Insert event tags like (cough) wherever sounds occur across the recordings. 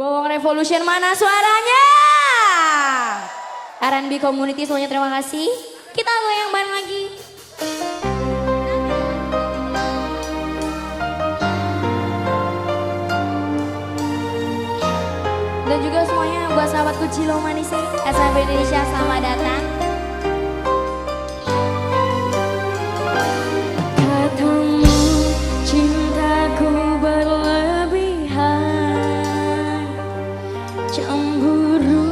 Bawang Revolution mana suaranya? R&B Community semuanya terima kasih. Kita goyang bareng lagi. Dan juga semuanya buat sahabatku Cilo Manis SMP Indonesia selamat datang. cemburu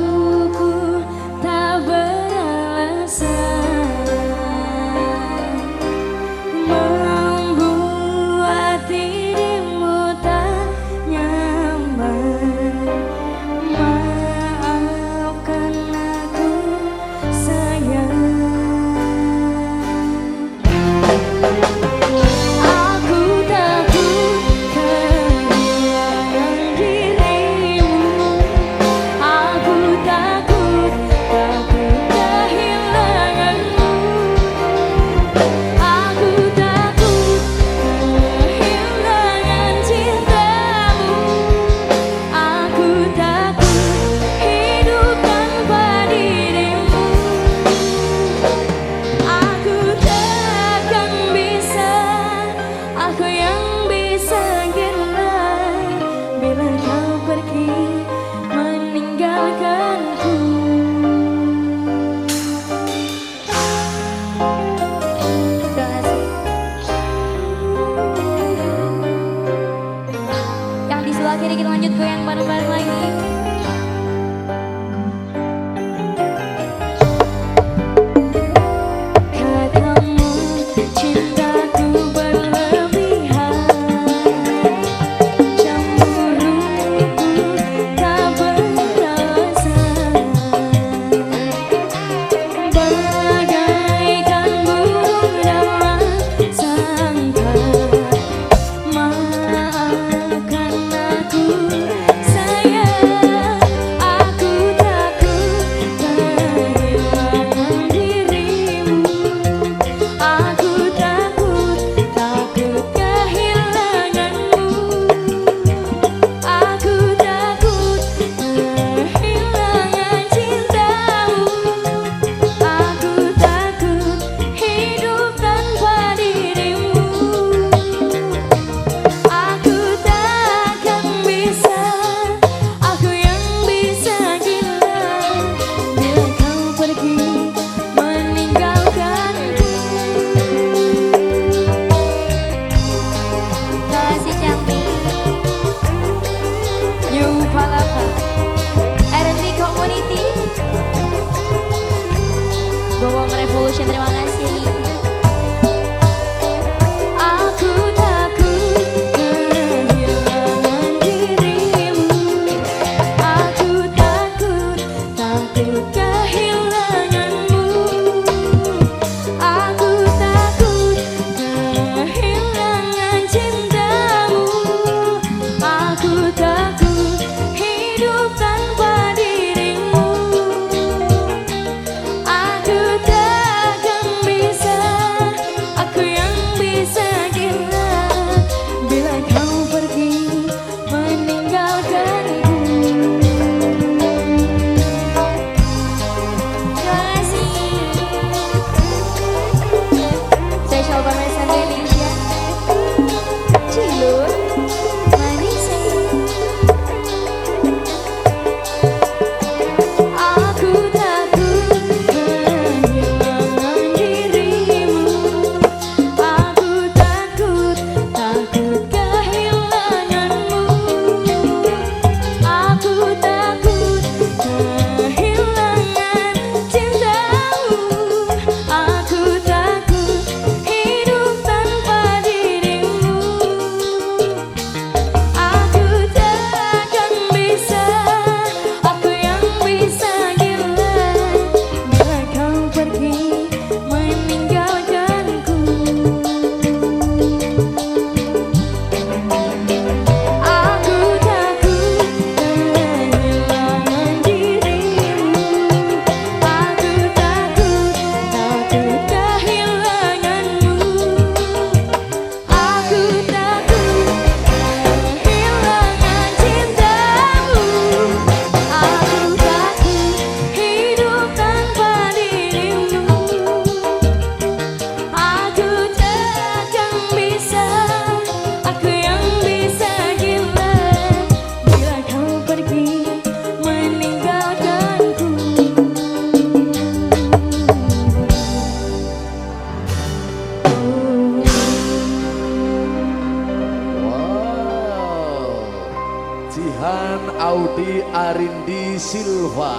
Jihan Audi Arindi Silva.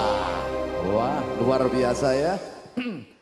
Wah, luar biasa ya. (clears throat)